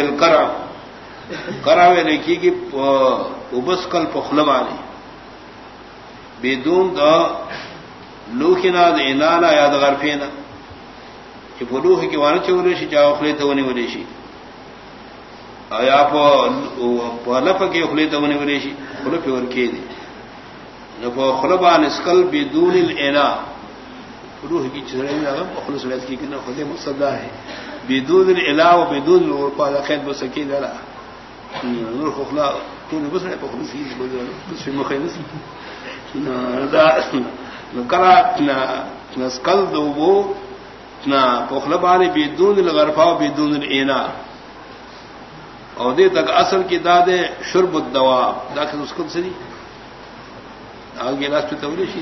فل کرا. کرا میں لکھی کہ ابس کل پخل والی بے دون دا لوکنا انانا یاد غرفینا کہ فلوح کی وانا چوریشی چاہ اخلی تونی ولیشی آیا پا لپا کی اخلی تونی ولیشی خلپ ورکی دی نفو خلبان اسکل بدون الینا روح کی چڑے میں خلص ویت کی کنا خود مصدا ہے بدون الالا و بدون نور الورقا خیر بسکی دلا نور خخلا خلا کون بس نے خلص کی بس مخلص کرا نسکل دو وہ نہ پخلبان بدون الغرفا و بدون الینا اور دے تک اصل کی دادے شرب الدوا داخل اس کو سری آگے لاس راست تولیشی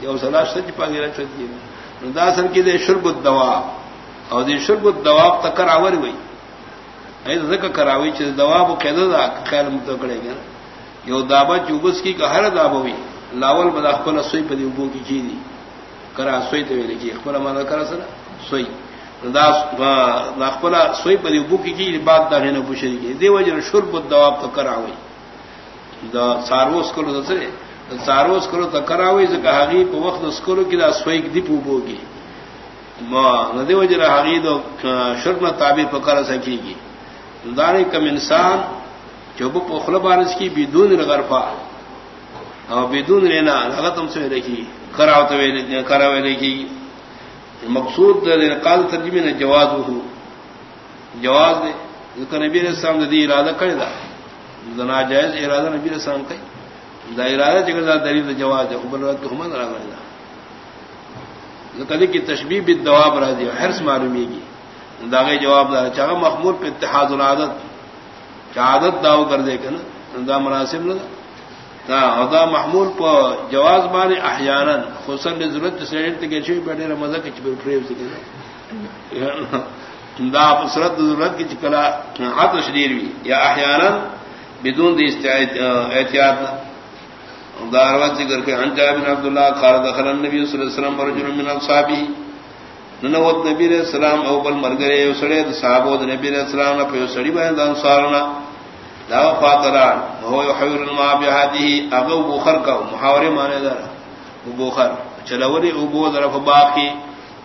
یا سلاش سچ پاگے راست دی دا سر کی دے شرب الدوا او دے شرب الدوا تکر آور ہوئی ایسا ذکر کراوی چیز دوا بو قید دا خیال متوکڑے گا یو دابا چوبس کی کہ ہر دابا ہوئی لاول بدا خپل سوئی پدی ابو کی کی دی. کرا سوئی تو لکی خپل مانا کرا سنا سوئی دا خپل سوئی پدی ابو کی کی بات دا نے پوچھے کی دی وجہ شرب الدوا تکر آوئی دا ساروس کرو دسرے ساروس کرو تو کراوی سے کہا گی پو وقت اسکولو کی دا سوئک دی پوبو گی ندی وجر حقی دو شرم تعبیر پکر سکی گی دانے کم انسان جو بپ خلبانس کی بدون غرفا اور بدون لینا لگت ہم سے رکھی کراو تو کرا کراوے رکھی مقصود قال ترجمے نے جواز ہو جواز دے نبی علیہ السلام دی ارادہ کرے دا زنا جائز ارادہ نبی رسام کا دا ارادہ جگر دا دلیل جواز ہے خبر رات کو ہمن راغ کدی کی تشبیہ بالدواب راضی حرس معلومی کی داغے جواب دار چاہا مخمور پہ اتحاد العادت. چا عادت داو کر دے کہ نا دا مناسب نہ دا. دا محمول پہ جواز بان احیانا خصوصا ضرورت سیٹ کے چوی بیٹھے رمضان کے چپے ٹریو سے دا صورت ضرورت کی چکلا ہاتھ شریر بھی، یا احیانا، بدون دی احتیاط داروت ذکر کے انجا بن عبداللہ قال دخل النبي صلی اللہ علیہ وسلم رجل من اصحابه ننوت نبی علیہ السلام او بل مرگرے سڑے صحابہ نبی علیہ السلام نے پہ سڑی بہن انصارنا. لا فاطران هو يحور الماء بهذه اغو بخر کا، محاورے معنی دار بخر. چلوری ابو ظرف باقی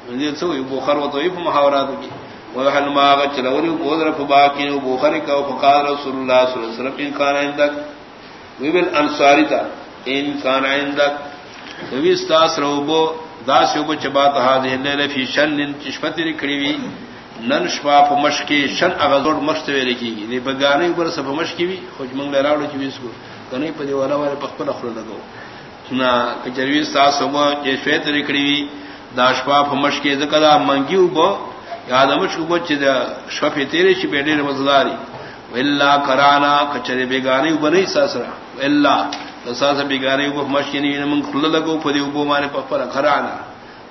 من سو بخر و تو محاورات کی. وحل ما چلوری ابو ظرف باقی بخر کا فقال رسول اللہ صلی اللہ علیہ وسلم، ان كان عندك ويبل انصاری تا ان کان عندك وی روبو داس یوب چبات هذه الليله في شن چشفت لکڑی وی. نن شپا په مشکی شن اغزور مشت وی لکیږي دی بغانې بر سب مشکی وی خو موږ له راوړو چې وسکو کنه په دی ولا ولا په خپل خپل لګو نا کچروی استاس سمو چې شفت لکڑی وی، دا شپا په مشکی ذکر منګیو بو، یاد مش کو چې دا شفه تیرې شي په ډېر مزداري کرانا کچری بیگانی وبني ساسرا. ولا ساس بیگاری وب مشینی من خلل لگو پدی وبو مانے پپر کرانا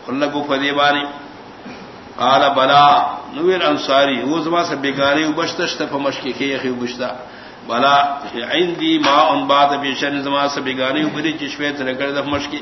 خلل لگو پدی بانی. قال بلا. نویر انصاری. وہ زما سے بیگانی وبشتشت فمشکی کی یخی وبشتا بلا. عندي ما ان بعد بشن زما سے بیگانی وبری چشویت رگڑ دف مشکی.